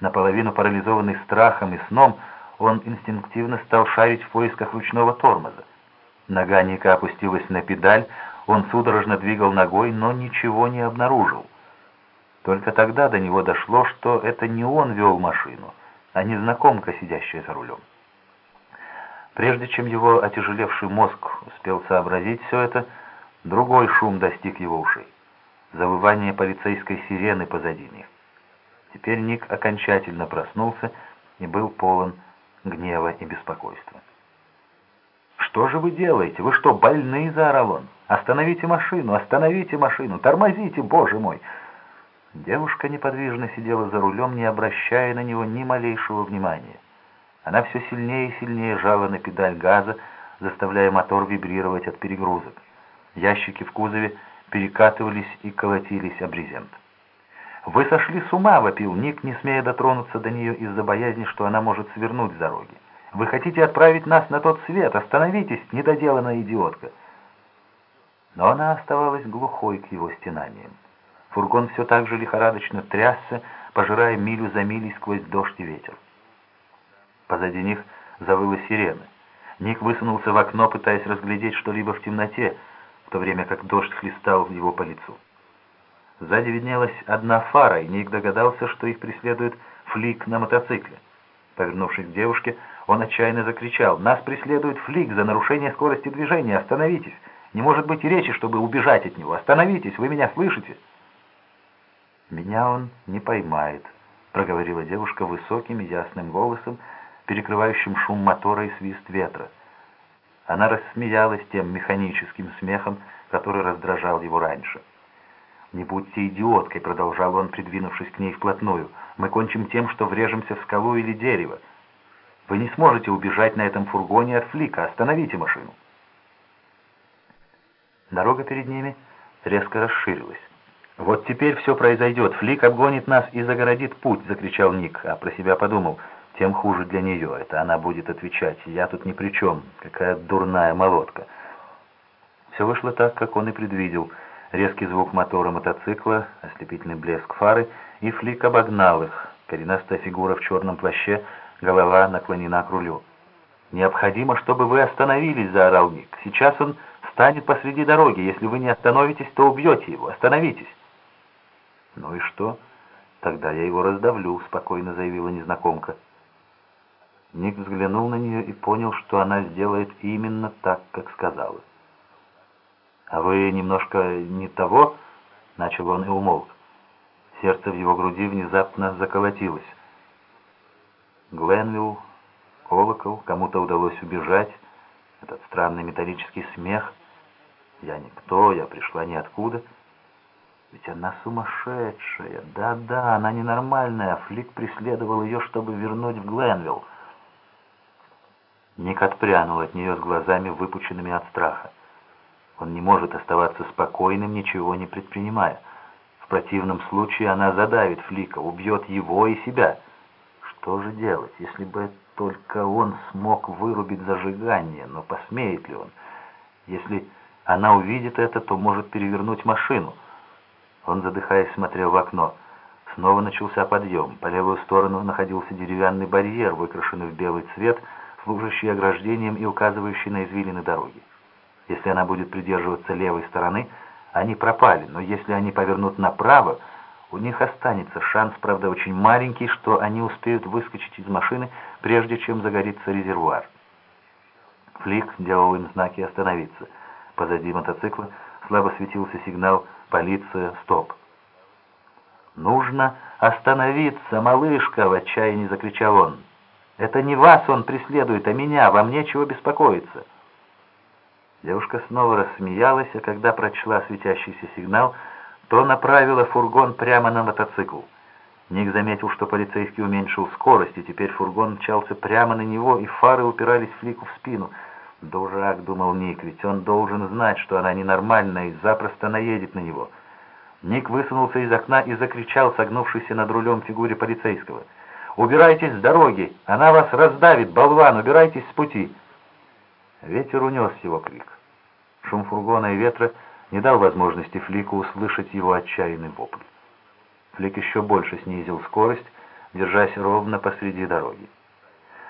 Наполовину парализованный страхом и сном, он инстинктивно стал шарить в поисках ручного тормоза. Нога Ника опустилась на педаль, он судорожно двигал ногой, но ничего не обнаружил. Только тогда до него дошло, что это не он вел машину, а незнакомка, сидящая за рулем. Прежде чем его отяжелевший мозг успел сообразить все это, другой шум достиг его ушей. Завывание полицейской сирены позади них. Теперь Ник окончательно проснулся и был полон гнева и беспокойства. «Что же вы делаете? Вы что, больны?» — заорал он. «Остановите машину! Остановите машину! Тормозите, боже мой!» Девушка неподвижно сидела за рулем, не обращая на него ни малейшего внимания. Она все сильнее и сильнее жала на педаль газа, заставляя мотор вибрировать от перегрузок. Ящики в кузове перекатывались и колотились об брезент. «Вы сошли с ума!» — вопил Ник, не смея дотронуться до нее из-за боязни, что она может свернуть с дороги. «Вы хотите отправить нас на тот свет? Остановитесь, недоделанная идиотка!» Но она оставалась глухой к его стенаниям. Фургон все так же лихорадочно трясся, пожирая милю за милей сквозь дождь и ветер. Позади них завыла сирена. Ник высунулся в окно, пытаясь разглядеть что-либо в темноте, в то время как дождь хлестал его по лицу. Сзади виднелась одна фара, и Ник догадался, что их преследует флик на мотоцикле. Повернувшись к девушке, он отчаянно закричал, «Нас преследует флик за нарушение скорости движения! Остановитесь! Не может быть и речи, чтобы убежать от него! Остановитесь! Вы меня слышите?» «Меня он не поймает», — проговорила девушка высоким и ясным голосом, перекрывающим шум мотора и свист ветра. Она рассмеялась тем механическим смехом, который раздражал его раньше. «Не будьте идиоткой», — продолжал он, придвинувшись к ней вплотную. «Мы кончим тем, что врежемся в скалу или дерево. Вы не сможете убежать на этом фургоне от флика. Остановите машину». Дорога перед ними резко расширилась. «Вот теперь все произойдет. Флик обгонит нас и загородит путь», — закричал Ник, а про себя подумал. «Тем хуже для нее. Это она будет отвечать. Я тут ни при чем. Какая дурная молотка». Все вышло так, как он и предвидел. Резкий звук мотора мотоцикла, ослепительный блеск фары, и Флик обогнал их. Коренастая фигура в черном плаще, голова наклонена к рулю. «Необходимо, чтобы вы остановились», — заорал Ник. «Сейчас он станет посреди дороги. Если вы не остановитесь, то убьете его. Остановитесь». «Ну и что? Тогда я его раздавлю», — спокойно заявила незнакомка. Ник взглянул на нее и понял, что она сделает именно так, как сказала. «А вы немножко не того?» — начал он и умолк. Сердце в его груди внезапно заколотилось. Гленвилл, колокол, кому-то удалось убежать, этот странный металлический смех. Я никто, я пришла ниоткуда. Ведь она сумасшедшая. Да-да, она ненормальная. Флик преследовал ее, чтобы вернуть в Гленвилл. Ник отпрянул от нее с глазами, выпученными от страха. Он не может оставаться спокойным, ничего не предпринимая. В противном случае она задавит Флика, убьет его и себя. Что же делать, если бы только он смог вырубить зажигание, но посмеет ли он? Если она увидит это, то может перевернуть машину. Он, задыхаясь, смотрел в окно. Снова начался подъем. По левую сторону находился деревянный барьер, выкрашенный в белый цвет, служащий ограждением и указывающий на извилины дороги. Если она будет придерживаться левой стороны, они пропали, но если они повернут направо, у них останется шанс, правда, очень маленький, что они успеют выскочить из машины, прежде чем загорится резервуар. Флик делал им знаки «Остановиться». Позади мотоцикла слабо светился сигнал «Полиция! Стоп!». «Нужно остановиться, малышка!» — в отчаянии закричал он. «Это не вас он преследует, а меня. Вам нечего беспокоиться». Девушка снова рассмеялась, а когда прочла светящийся сигнал, то направила фургон прямо на мотоцикл. Ник заметил, что полицейский уменьшил скорость, и теперь фургон мчался прямо на него, и фары упирались Флику в спину — «Дурак», — думал Ник, — «ведь он должен знать, что она ненормальная и запросто наедет на него». Ник высунулся из окна и закричал согнувшийся над рулем фигуре полицейского. «Убирайтесь с дороги! Она вас раздавит, болван! Убирайтесь с пути!» Ветер унес его крик. Шум фургона и ветра не дал возможности Флику услышать его отчаянный вопль. Флик еще больше снизил скорость, держась ровно посреди дороги.